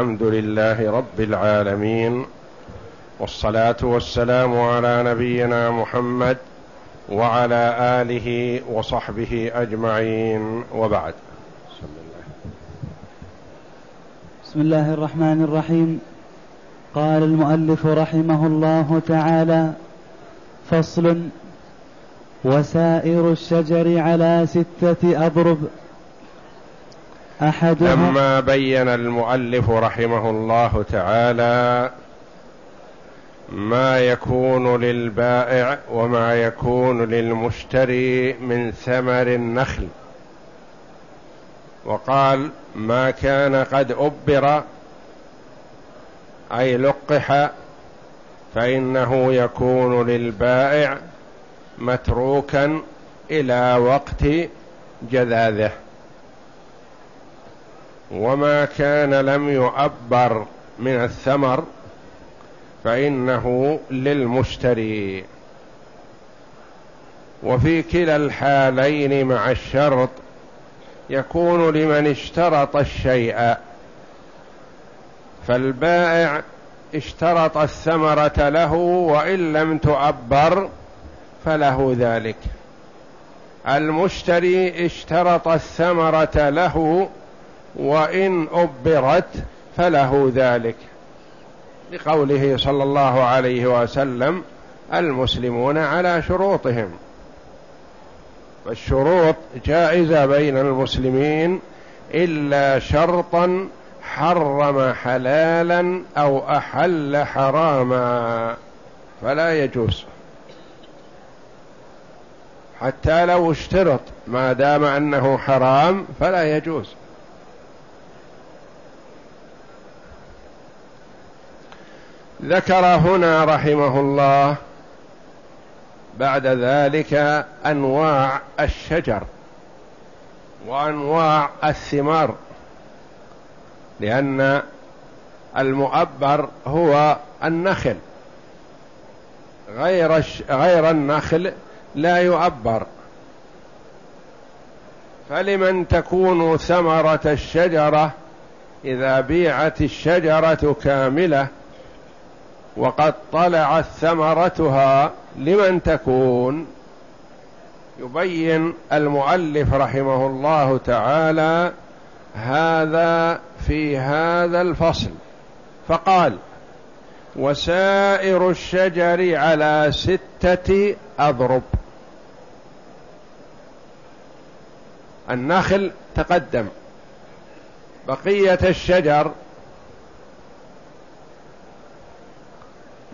الحمد لله رب العالمين والصلاة والسلام على نبينا محمد وعلى آله وصحبه أجمعين وبعد. بسم الله الرحمن الرحيم. قال المؤلف رحمه الله تعالى فصل وسائر الشجر على ستة أضرب. أحدها لما بين المؤلف رحمه الله تعالى ما يكون للبائع وما يكون للمشتري من ثمر النخل. وقال ما كان قد أبر أي لقح فإنه يكون للبائع متروكا إلى وقت جذاذه. وما كان لم يؤبر من الثمر فإنه للمشتري. وفي كلا الحالين مع الشرط يكون لمن اشترط الشيء فالبائع اشترط الثمرة له وإن لم تؤبر فله ذلك. المشتري اشترط الثمرة له وإن أبرت فله ذلك. لقوله صلى الله عليه وسلم المسلمون على شروطهم. فالشروط جائزة بين المسلمين إلا شرطا حرم حلالا أو أحل حراما. فلا يجوز. حتى لو اشترط ما دام أنه حرام فلا يجوز. ذكر هنا رحمه الله بعد ذلك أنواع الشجر وأنواع الثمار لأن المؤبر هو النخل. غير غير النخل لا يؤبر. فلمن تكون ثمرة الشجرة إذا بيعت الشجرة كاملة وقد طلعت ثمرتها لمن تكون. يبين المؤلف رحمه الله تعالى هذا في هذا الفصل. فقال وسائر الشجر على ستة أضرب. النخل تقدم. بقية الشجر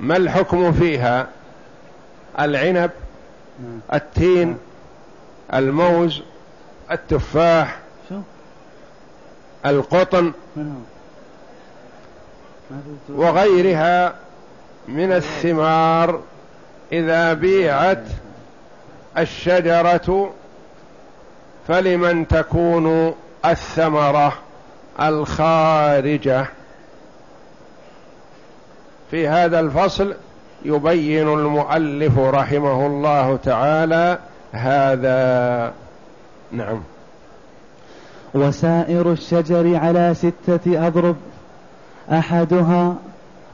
ما الحكم فيها؟ العنب التين الموز التفاح القطن وغيرها من الثمار إذا بيعت الشجرة فلمن تكون الثمرة الخارجة؟ في هذا الفصل يبين المؤلف رحمه الله تعالى هذا. نعم. وسائر الشجر على ستة أضرب. أحدها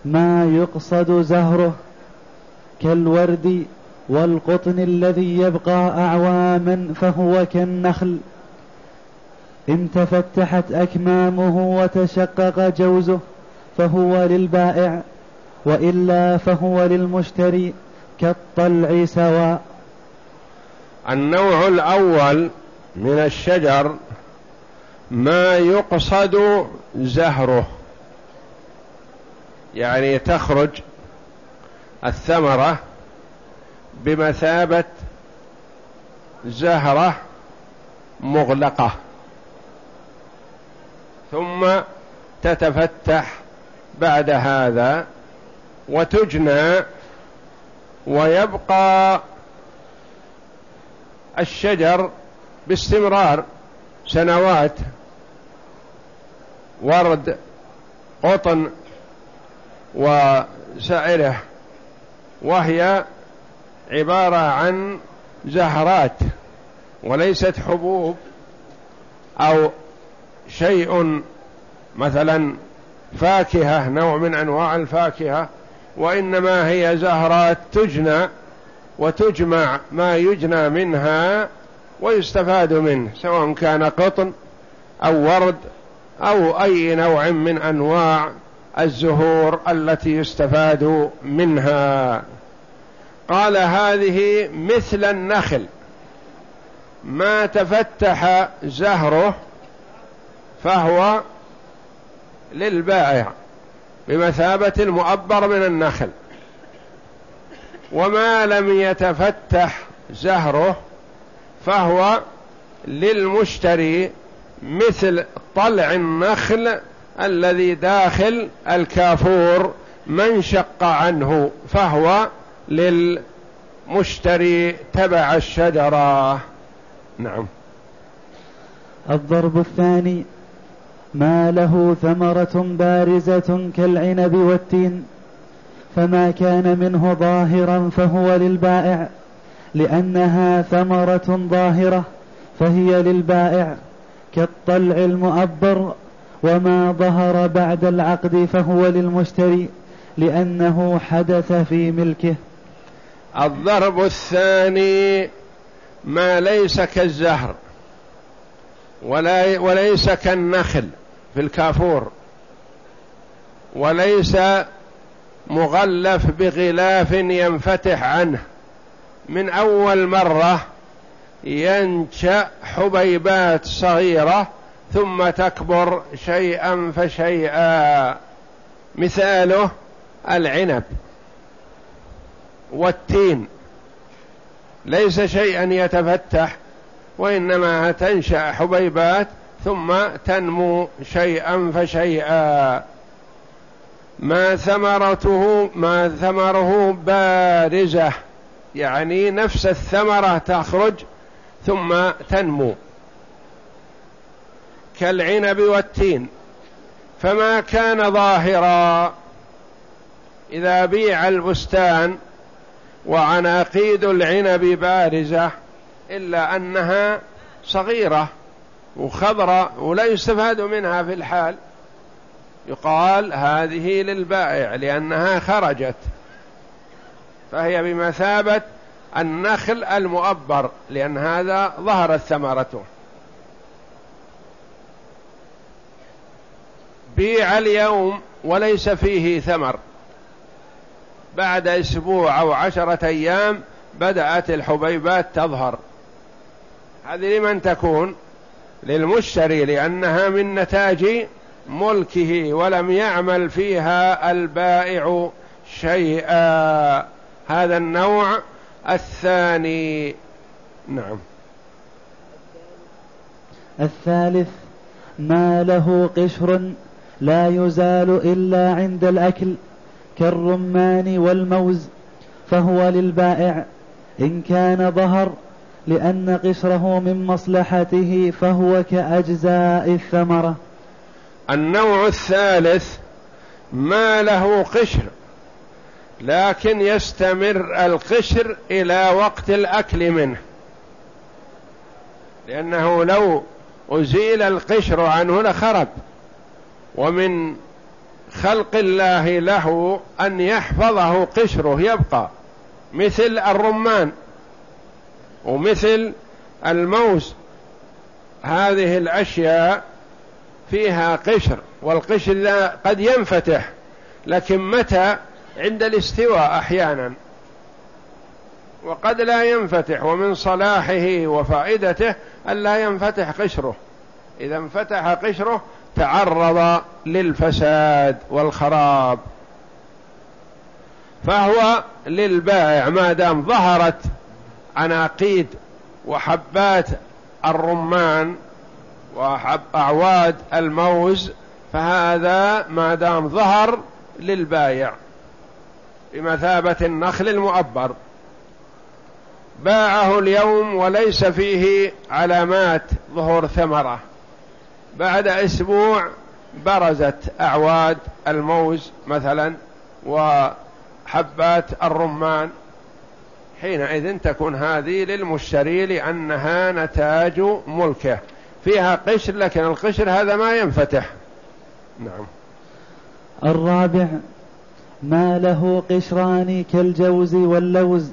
ما يقصد زهره كالورد والقطن الذي يبقى أعواما فهو كالنخل. إن تفتحت أكمامه وتشقق جوزه فهو للبائع. وإلا فهو للمشتري كالطلع سواء. النوع الأول من الشجر ما يقصد زهره يعني تخرج الثمرة بمثابة زهرة مغلقة ثم تتفتح بعد هذا وتجنى ويبقى الشجر باستمرار سنوات. ورد قطن وسائره وهي عبارة عن زهرات وليست حبوب أو شيء مثلا فاكهة نوع من أنواع الفاكهة. وإنما هي زهرات تجنى وتجمع ما يجنى منها ويستفاد منه سواء كان قطن أو ورد أو أي نوع من أنواع الزهور التي يستفاد منها. قال هذه مثل النخل. ما تفتح زهره فهو للبائع. بمثابة المؤبر من النخل. وما لم يتفتح زهره فهو للمشتري مثل طلع النخل الذي داخل الكافور من شق عنه فهو للمشتري تبع الشجرة. نعم. الضرب الثاني ما له ثمرة بارزة كالعنب والتين فما كان منه ظاهرا فهو للبائع لأنها ثمرة ظاهرة فهي للبائع كالطلع المؤبر وما ظهر بعد العقد فهو للمشتري لأنه حدث في ملكه. الضرب الثاني ما ليس كالزهر وليس كالنخل. في الكافور وليس مغلف بغلاف ينفتح عنه. من أول مرة ينشأ حبيبات صغيرة ثم تكبر شيئا فشيئا. مثاله العنب والتين. ليس شيئا يتفتح وإنما تنشأ حبيبات ثم تنمو شيئا فشيئا. ما ثمرته ما ثمره بارزة. يعني نفس الثمرة تخرج ثم تنمو. كالعنب والتين. فما كان ظاهرا إذا بيع البستان وعناقيد العنب بارزة إلا أنها صغيرة. وخضراء ولا يستفاد منها في الحال. يقال هذه للبائع لأنها خرجت. فهي بمثابة النخل المؤبر لأن هذا ظهرت ثمرته. بيع اليوم وليس فيه ثمر. بعد أسبوع أو عشرة أيام بدأت الحبيبات تظهر. هذه لمن تكون؟ للمشتري لأنها من نتاج ملكه ولم يعمل فيها البائع شيئا. هذا النوع الثاني. نعم. الثالث ما له قشر لا يزال إلا عند الأكل كالرمان والموز فهو للبائع. إن كان ظهر لأن قشره من مصلحته فهو كأجزاء الثمرة. النوع الثالث ما له قشر لكن يستمر القشر إلى وقت الأكل منه. لأنه لو أزيل القشر عنه لخرب ومن خلق الله له أن يحفظه قشره يبقى مثل الرمان. ومثل الموز هذه الأشياء فيها قشر والقشر قد ينفتح لكن متى؟ عند الاستواء أحيانا. وقد لا ينفتح ومن صلاحه وفائدته ألا ينفتح قشره. إذا انفتح قشره تعرض للفساد والخراب. فهو للبائع ما دام ظهرت عناقيد وحبات الرمان وحب أعواد الموز فهذا ما دام ظهر للبايع بمثابة النخل المؤبر. باعه اليوم وليس فيه علامات ظهور ثمرة. بعد أسبوع برزت أعواد الموز مثلا وحبات الرمان حينئذ تكون هذه للمشتري لأنها نتاج ملكه. فيها قشر لكن القشر هذا ما ينفتح. نعم. الرابع ما له قشران كالجوز واللوز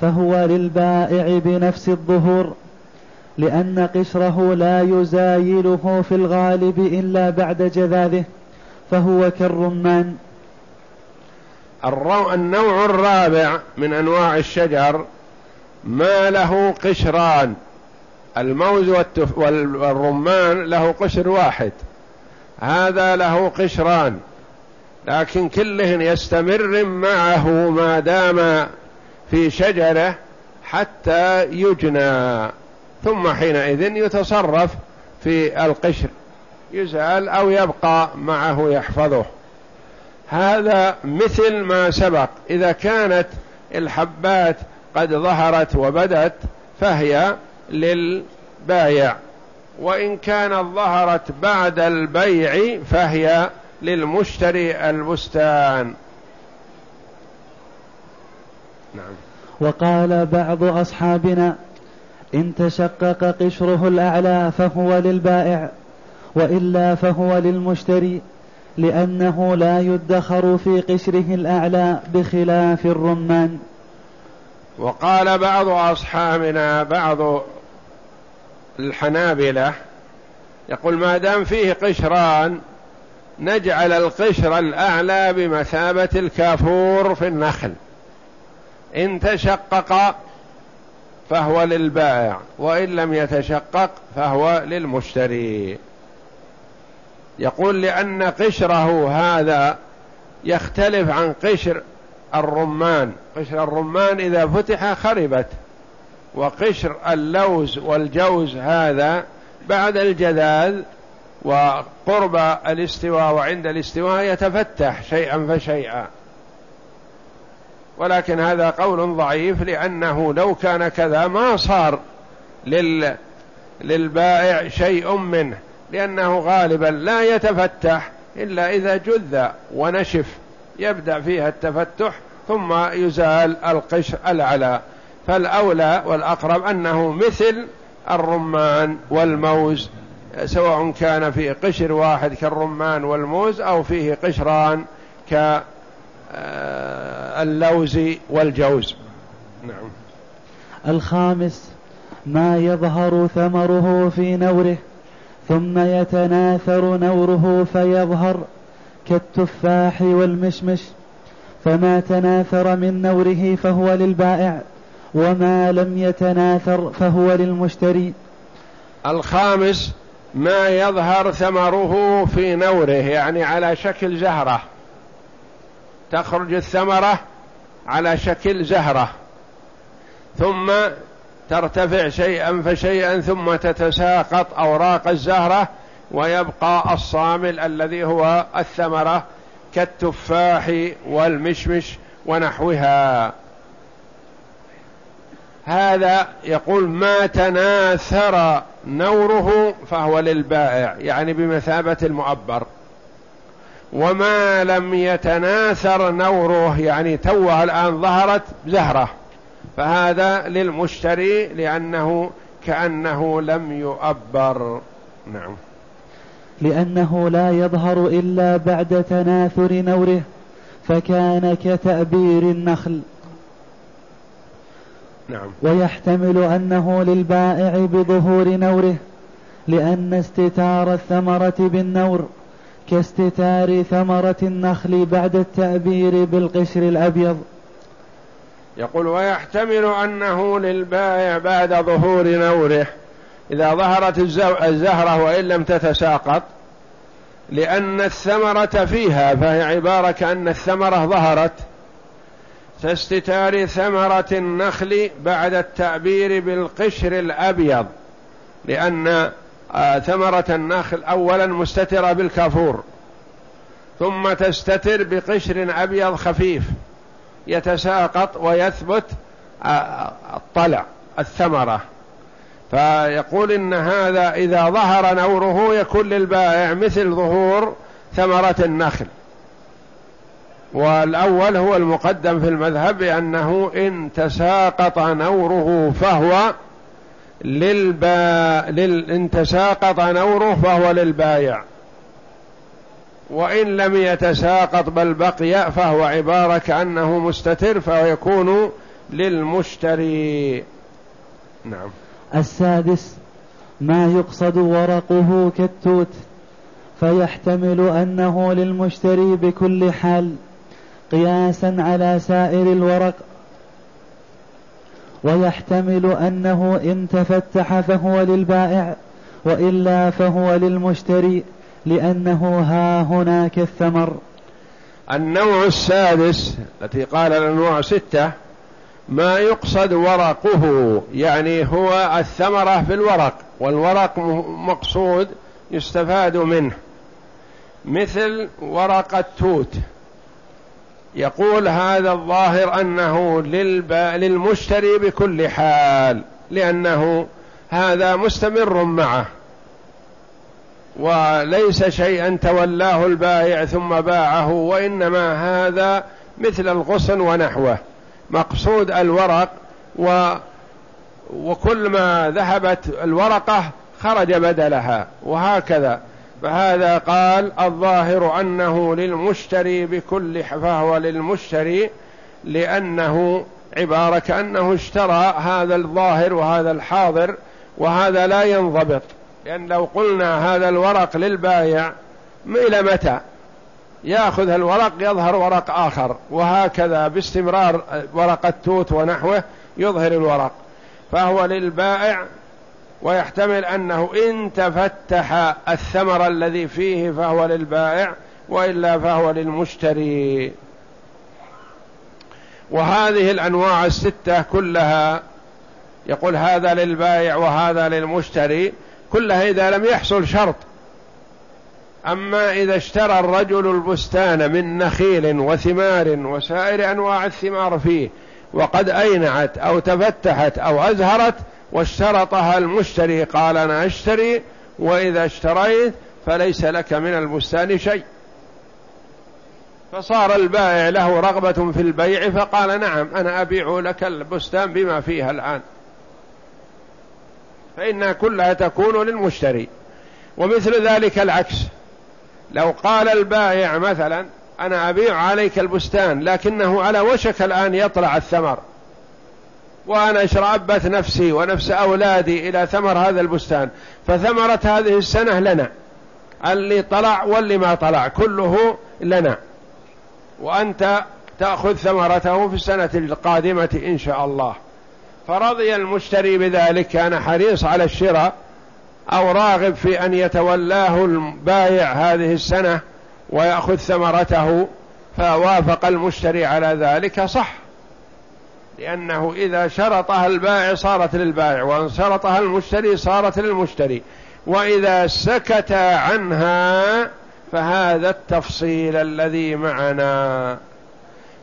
فهو للبائع بنفس الظهور لأن قشره لا يزايله في الغالب إلا بعد جذاذه فهو كالرمان. النوع الرابع من أنواع الشجر ما له قشران. الموز والرمان له قشر واحد. هذا له قشران. لكن كلهن يستمر معه ما دام في شجرة حتى يجنى. ثم حينئذ يتصرف في القشر. يزال أو يبقى معه يحفظه. هذا مثل ما سبق. إذا كانت الحبات قد ظهرت وبدت فهي للبايع. وإن كانت ظهرت بعد البيع فهي للمشتري البستان. نعم. وقال بعض أصحابنا إن تشقق قشره الأعلى فهو للبائع وإلا فهو للمشتري. لأنه لا يدخر في قشره الأعلى بخلاف الرمان. وقال بعض أصحابنا بعض الحنابلة يقول ما دام فيه قشران نجعل القشر الأعلى بمثابة الكافور في النخل. إن تشقق فهو للبائع وإن لم يتشقق فهو للمشتري. يقول لأن قشره هذا يختلف عن قشر الرمان. قشر الرمان إذا فتح خربت وقشر اللوز والجوز هذا بعد الجذاذ وقرب الاستواء وعند الاستواء يتفتح شيئا فشيئا. ولكن هذا قول ضعيف لأنه لو كان كذا ما صار لل للبائع شيء منه. لأنه غالبا لا يتفتح إلا إذا جذ ونشف يبدأ فيها التفتح ثم يزال القشر العلى فالأولى والأقرب أنه مثل الرمان والموز سواء كان في قشر واحد كالرمان والموز أو فيه قشران كاللوز والجوز. نعم. الخامس ما يظهر ثمره في نوره. ثم يتناثر نوره فيظهر كالتفاح والمشمش. فما تناثر من نوره فهو للبائع وما لم يتناثر فهو للمشتري. الخامس ما يظهر ثمره في نوره يعني على شكل زهرة. تخرج الثمرة على شكل زهرة. ثم ترتفع شيئا فشيئا ثم تتساقط أوراق الزهرة ويبقى الصامل الذي هو الثمرة كالتفاح والمشمش ونحوها. هذا يقول ما تناثر نوره فهو للبائع يعني بمثابة المعبر وما لم يتناثر نوره يعني توه الآن ظهرت زهرة. فهذا للمشتري لأنه كأنه لم يؤبر. نعم. لأنه لا يظهر إلا بعد تناثر نوره فكان كتأبير النخل. نعم. ويحتمل أنه للبائع بظهور نوره لأن استتار الثمرة بالنور كاستتار ثمرة النخل بعد التأبير بالقشر الأبيض. يقول ويحتمل أنه للبائع بعد ظهور نوره. إذا ظهرت الزهرة وإن لم تتساقط لأن الثمرة فيها فهي عبارة كأن الثمرة ظهرت كاستتار ثمرة النخل بعد التعبير بالقشر الأبيض لأن آه، ثمرة النخل أولا مستترة بالكافور ثم تستتر بقشر أبيض خفيف. يتساقط ويثبت الطلع الثمرة. فيقول إن هذا إذا ظهر نوره يكون للبائع مثل ظهور ثمرة النخل. والأول هو المقدم في المذهب بأنه إن تساقط نوره فهو للبا... لل... إن تساقط نوره فهو للبايع وإن لم يتساقط بل بقي فهو عبارة كأنه مستتر فيكون للمشتري. نعم. السادس ما يقصد ورقه كالتوت فيحتمل أنه للمشتري بكل حال قياسا على سائر الورق. ويحتمل أنه إن تفتح فهو للبائع وإلا فهو للمشتري. لأنه ها هناك الثمر. النوع السادس التي قال الأنواع ستة ما يقصد ورقه يعني هو الثمرة في الورق والورق مقصود يستفاد منه. مثل ورق التوت يقول هذا الظاهر أنه للمشتري بكل حال لأنه هذا مستمر معه. وليس شيئا تولاه البائع ثم باعه وإنما هذا مثل الغصن ونحوه. مقصود الورق و وكل ما ذهبت الورقة خرج بدلها وهكذا. فهذا قال الظاهر أنه للمشتري بكل فهو للمشتري لأنه عبارة كأنه اشترى هذا الظاهر وهذا الحاضر وهذا لا ينضبط. لأن لو قلنا هذا الورق للبايع إلى متى؟ يأخذ الورق يظهر ورق آخر وهكذا باستمرار ورق التوت ونحوه يظهر الورق. فهو للبائع ويحتمل أنه إن تفتح الثمر الذي فيه فهو للبائع وإلا فهو للمشتري. وهذه الأنواع الستة كلها يقول هذا للبائع وهذا للمشتري كلها إذا لم يحصل شرط. أما إذا اشترى الرجل البستان من نخيل وثمار وسائر أنواع الثمار فيه وقد أينعت أو تفتحت أو أزهرت واشترطها المشتري قال أنا أشتري وإذا اشتريت فليس لك من البستان شيء. فصار البائع له رغبة في البيع فقال نعم أنا أبيع لك البستان بما فيها الآن. فإنها كلها تكون للمشتري. ومثل ذلك العكس. لو قال البائع مثلا أنا أبيع عليك البستان لكنه على وشك الآن يطلع الثمر. وأنا اشرأبت نفسي ونفس أولادي إلى ثمر هذا البستان. فثمرة هذه السنة لنا. اللي طلع واللي ما طلع كله لنا. وأنت تأخذ ثمرته في السنة القادمة إن شاء الله. فرضي المشتري بذلك كان حريص على الشراء أو راغب في أن يتولاه البايع هذه السنة ويأخذ ثمرته فوافق المشتري على ذلك صح. لأنه إذا شرطها البائع صارت للبائع وإن شرطها المشتري صارت للمشتري. وإذا سكت عنها فهذا التفصيل الذي معنا.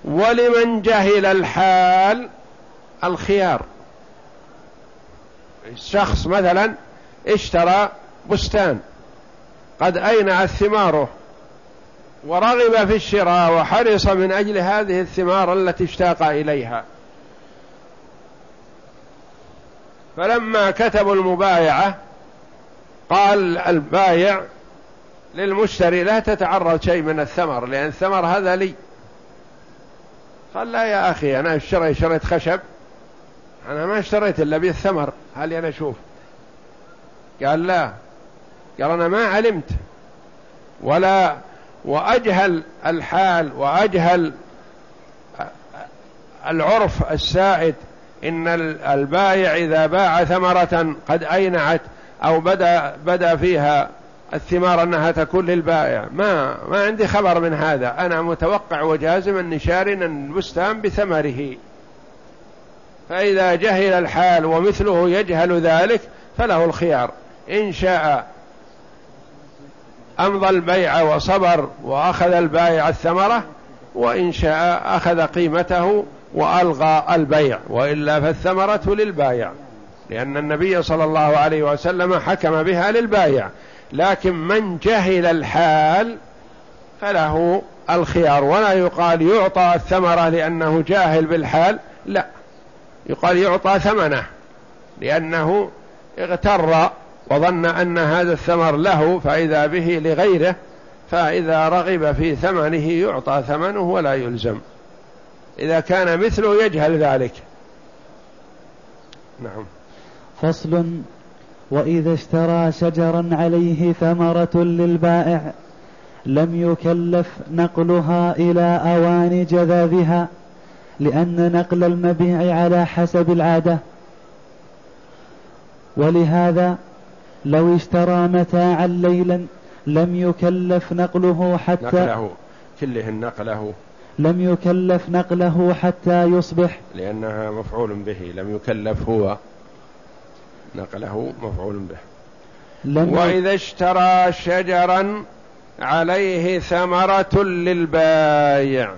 ولمن جهل الحال الخيار. الشخص مثلا اشترى بستان قد أينعت ثماره ورغب في الشراء وحرص من أجل هذه الثمار التي اشتاق إليها. فلما كتبوا المبايعة قال البايع للمشتري لا تتعرض شيء من الثمر لأن الثمر هذا لي. قال لا يا أخي أنا اشتري شريت خشب أنا ما اشتريت إلا بالثمر هل أنا أشوف؟ قال لا. قال أنا ما علمت. ولا وأجهل الحال وأجهل العرف السائد إن البائع إذا باع ثمرة قد أينعت أو بدأ, بدأ فيها الثمار أنها تكون للبائع. ما, ما عندي خبر من هذا. أنا متوقع وجازم أن شاري البستان بثمره. فإذا جهل الحال ومثله يجهل ذلك فله الخيار. إن شاء أمضى البيع وصبر وأخذ البائع الثمرة وإن شاء أخذ قيمته وألغى البيع وإلا فالثمرة للبايع لأن النبي صلى الله عليه وسلم حكم بها للبايع. لكن من جهل الحال فله الخيار. ولا يقال يعطى الثمرة لأنه جاهل بالحال لا. يقال يعطى ثمنه لأنه اغتر وظن أن هذا الثمر له فإذا به لغيره فإذا رغب في ثمنه يعطى ثمنه ولا يلزم. إذا كان مثله يجهل ذلك. نعم. فصل. وإذا اشترى شجرا عليه ثمرة للبائع لم يكلف نقلها إلى أوان جذاذها. لأن نقل المبيع على حسب العادة. ولهذا لو اشترى متاعا ليلا لم يكلف نقله حتى نقله كله نقله. لم يكلف نقله حتى يصبح. لأنها مفعول به لم يكلف هو. نقله مفعول به. لم وإذا اشترى شجرا عليه ثمرة للبايع.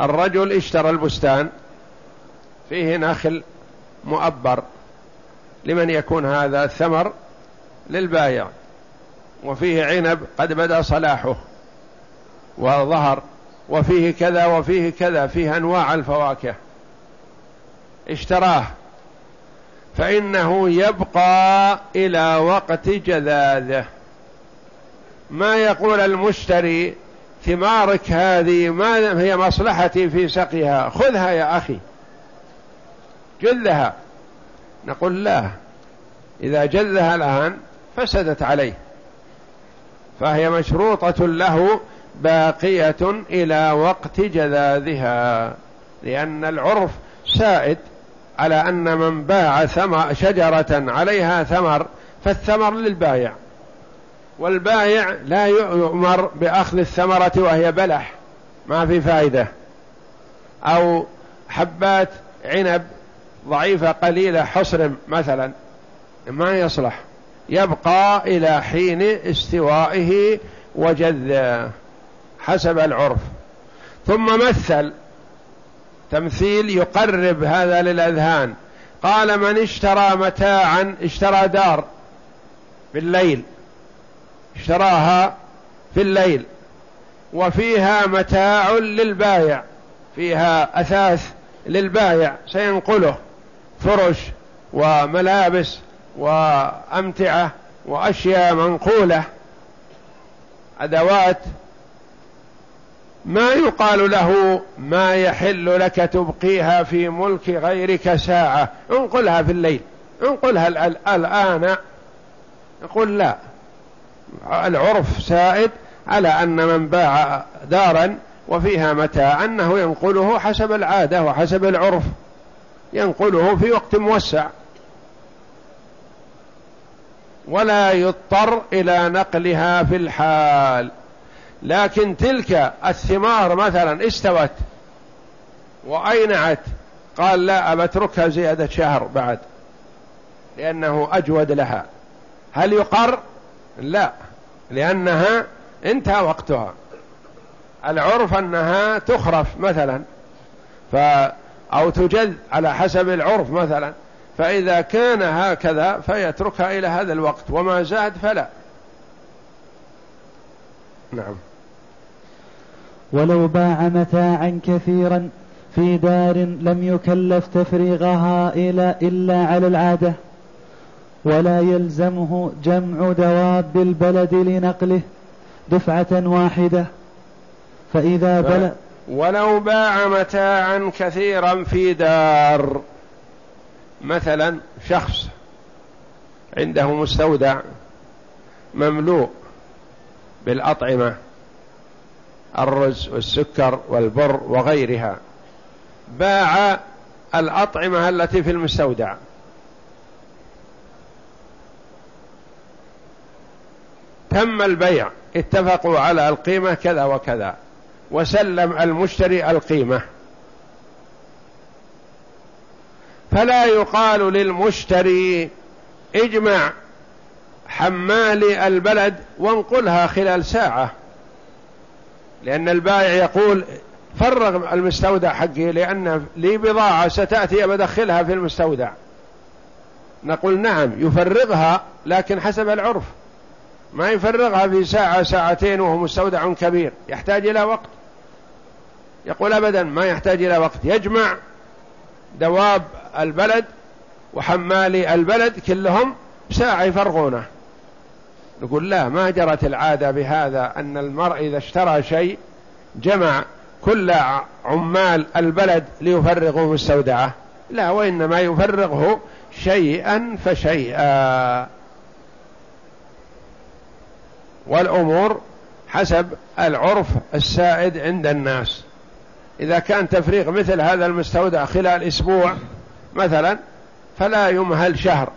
الرجل اشترى البستان فيه نخل مؤبر لمن يكون هذا الثمر للبايع وفيه عنب قد بدا صلاحه وظهر وفيه كذا وفيه كذا فيه أنواع الفواكه اشتراه فإنه يبقى إلى وقت جذاذه. ما يقول المشتري ثمارك هذه ما هي مصلحتي في سقيها. خذها يا أخي. جذها نقول لا. إذا جذها الآن فسدت عليه. فهي مشروطة له باقية إلى وقت جذاذها. لأن العرف سائد على أن من باع ثمر شجرة عليها ثمر فالثمر للبايع. والبايع لا يؤمر بأخذ الثمرة وهي بلح. ما في فائدة. أو حبات عنب ضعيفة قليلة حصرم مثلا. ما يصلح. يبقى إلى حين استوائه وجذ حسب العرف. ثم مثل. تمثيل يقرب هذا للأذهان. قال من اشترى متاعا اشترى دار بالليل اشتراها في الليل وفيها متاع للبايع فيها أثاث للبايع سينقله فرش وملابس وأمتعة وأشياء منقولة. أدوات ما يقال له ما يحل لك تبقيها في ملك غيرك ساعة. انقلها في الليل انقلها الآن. يقول لا. العرف سائد على أن من باع دارا وفيها متاع أنه ينقله حسب العادة وحسب العرف. ينقله في وقت موسع. ولا يضطر إلى نقلها في الحال. لكن تلك الثمار مثلا استوت وأينعت. قال لا أبتركها زيادة شهر بعد. لأنه أجود لها. هل يقر؟ لا. لأنها انتهى وقتها. العرف أنها تخرف مثلا ف أو تجد على حسب العرف مثلا فإذا كان هكذا فيتركها إلى هذا الوقت وما زاد فلا. نعم. ولو باع متاعا كثيرا في دار لم يكلف تفريغها إلا على العادة. ولا يلزمه جمع دواب البلد لنقله دفعة واحدة. فإذا بلغ ولو باع متاعا كثيرا في دار. مثلا شخص عنده مستودع مملوء بالأطعمة الرز والسكر والبر وغيرها باع الأطعمة التي في المستودع. تم البيع. اتفقوا على القيمة كذا وكذا. وسلم المشتري القيمة. فلا يقال للمشتري اجمع حمال البلد وانقلها خلال ساعة. لأن البائع يقول فرغ المستودع حقي لأن لي بضاعة ستأتي بدخلها في المستودع. نقول نعم يفرغها لكن حسب العرف. ما يفرغها في ساعة ساعتين وهو مستودع كبير. يحتاج إلى وقت. يقول أبدا ما يحتاج إلى وقت. يجمع دواب البلد وحمالي البلد كلهم ساعة يفرغونه. نقول لا ما جرت العادة بهذا أن المرء إذا اشترى شيء جمع كل عمال البلد ليفرغوا مستودعه. لا وإنما يفرغه شيئا فشيئا. والأمور حسب العرف السائد عند الناس. إذا كان تفريغ مثل هذا المستودع خلال أسبوع مثلا فلا يمهل شهر.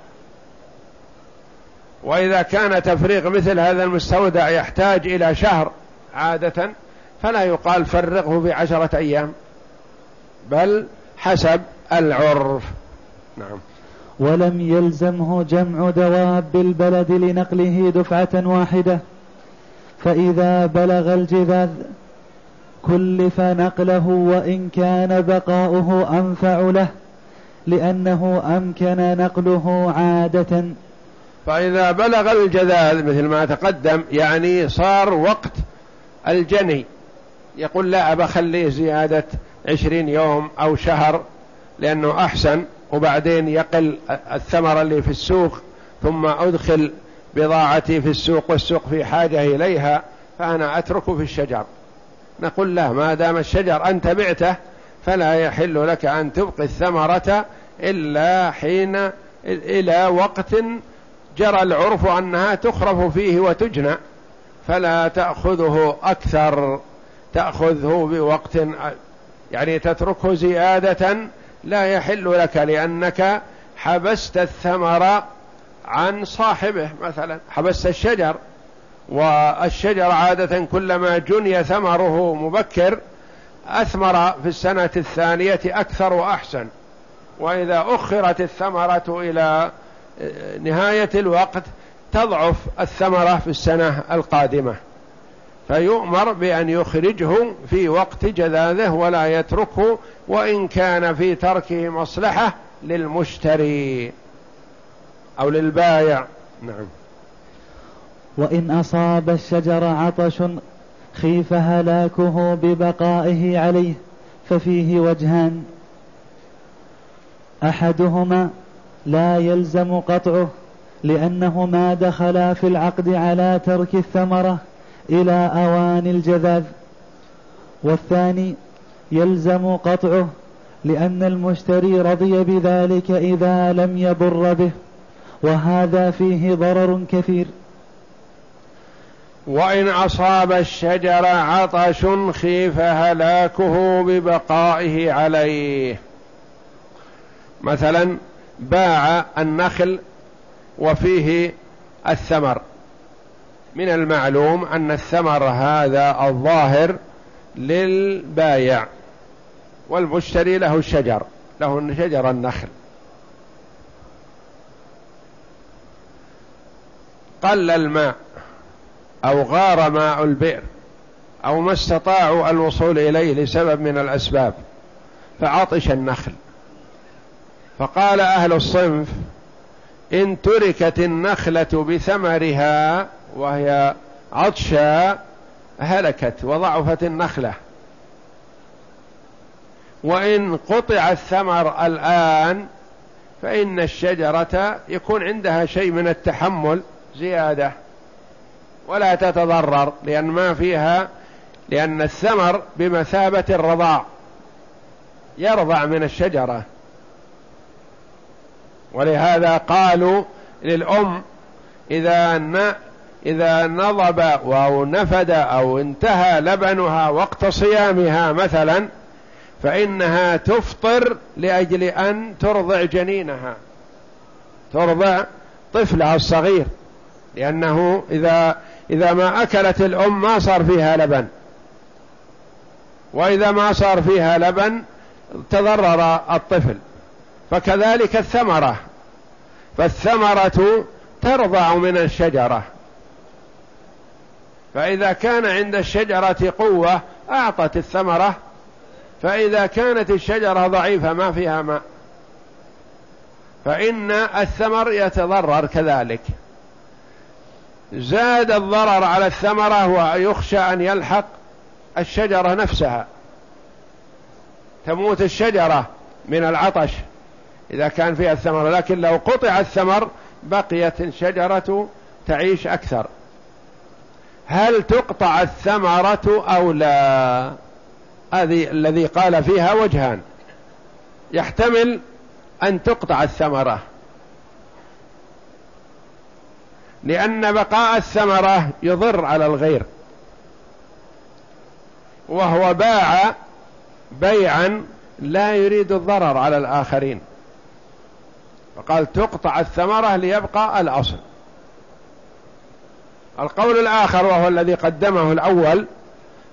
وإذا كان تفريغ مثل هذا المستودع يحتاج إلى شهر عادة فلا يقال فرغه في عشرة أيام بل حسب العرف. نعم. ولم يلزمه جمع دواب البلد لنقله دفعة واحدة. فإذا بلغ الجذاذ كلف نقله وإن كان بقاؤه أنفع له لأنه أمكن نقله عادة. فإذا بلغ الجذاذ مثل ما تقدم يعني صار وقت الجني. يقول لا أبا خليه زيادة عشرين يوم أو شهر لأنه أحسن وبعدين يقل الثمرة اللي في السوق ثم أدخل بضاعتي في السوق والسوق في حاجة إليها فأنا أتركه في الشجر. نقول لا ما دام الشجر أنت بعته فلا يحل لك أن تبقي الثمرة إلا حين إلى وقت جرى العرف أنها تخرف فيه وتجنى. فلا تأخذه أكثر تأخذه بوقت يعني تتركه زيادة لا يحل لك لأنك حبست الثمر عن صاحبه مثلا حبست الشجر والشجر عادة كلما جني ثمره مبكر أثمر في السنة الثانية أكثر وأحسن. وإذا أخرت الثمرة إلى نهاية الوقت تضعف الثمرة في السنة القادمة. فيؤمر بأن يخرجه في وقت جذاذه ولا يتركه وإن كان في تركه مصلحة للمشتري. أو للبايع. نعم. وإن أصاب الشجر عطش خيف هلاكه ببقائه عليه ففيه وجهان. أحدهما لا يلزم قطعه لأنه ما دخل في العقد على ترك الثمرة إلى أوان الجذاذ. والثاني يلزم قطعه لأن المشتري رضي بذلك إذا لم يضر به. وهذا فيه ضرر كثير. وإن أصاب الشجر عطش خيف هلاكه ببقائه عليه. مثلا باع النخل وفيه الثمر. من المعلوم أن الثمر هذا الظاهر للبايع والمشتري له الشجر له شجر النخل. قل الماء أو غار ماء البئر أو ما استطاعوا الوصول إليه لسبب من الأسباب فعطش النخل. فقال أهل الصنف إن تركت النخلة بثمرها وهي عطشا هلكت وضعفت النخلة. وإن قطع الثمر الآن فإن الشجرة يكون عندها شيء من التحمل زيادة ولا تتضرر لأن ما فيها لأن الثمر بمثابة الرضاع يرضع من الشجرة. ولهذا قالوا للأم إذا إذا نضب أو نفد أو انتهى لبنها وقت صيامها مثلا فإنها تفطر لأجل أن ترضع جنينها ترضع طفلها الصغير. لأنه إذا إذا ما أكلت الأم ما صار فيها لبن. وإذا ما صار فيها لبن تضرر الطفل. فكذلك الثمرة. فالثمرة ترضع من الشجرة. فإذا كان عند الشجرة قوة أعطت الثمرة. فإذا كانت الشجرة ضعيفة ما فيها ماء. فإن الثمر يتضرر كذلك. زاد الضرر على الثمرة ويخشى أن يلحق الشجرة نفسها. تموت الشجرة من العطش إذا كان فيها الثمر لكن لو قطع الثمر بقيت الشجرة تعيش أكثر. هل تقطع الثمرة أو لا؟ هذه الذي قال فيها وجهان. يحتمل أن تقطع الثمرة. لأن بقاء الثمرة يضر على الغير. وهو باع بيعا لا يريد الضرر على الآخرين. فقال تقطع الثمرة ليبقى الأصل. القول الآخر وهو الذي قدمه الأول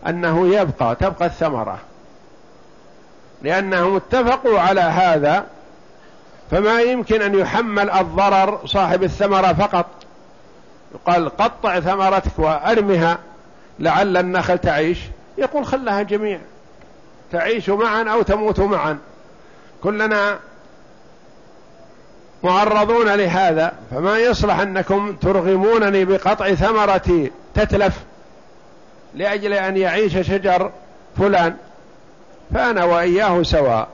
أنه يبقى تبقى الثمرة. لأنهم اتفقوا على هذا فما يمكن أن يحمل الضرر صاحب الثمرة فقط. يقال قطع ثمرتك وأرمها لعل النخل تعيش. يقول خلها جميع تعيش معا أو تموت معا. كلنا معرضون لهذا. فما يصلح أنكم ترغمونني بقطع ثمرتي تتلف لأجل أن يعيش شجر فلان فأنا وإياه سواء.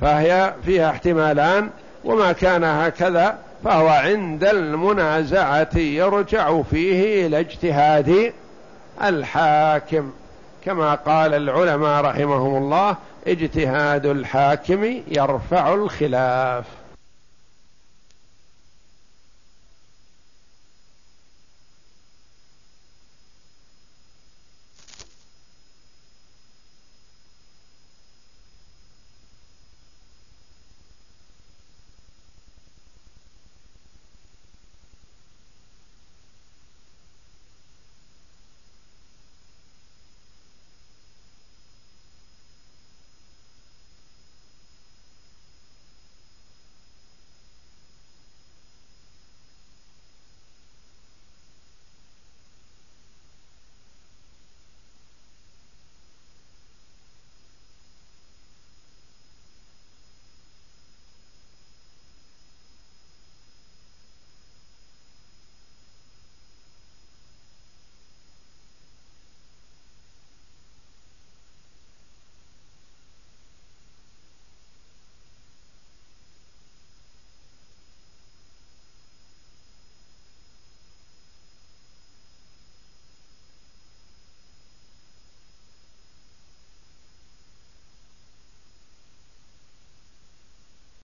فهي فيها احتمالان وما كان هكذا فهو عند المنازعة يرجع فيه إلى اجتهاد الحاكم. كما قال العلماء رحمهم الله اجتهاد الحاكم يرفع الخلاف.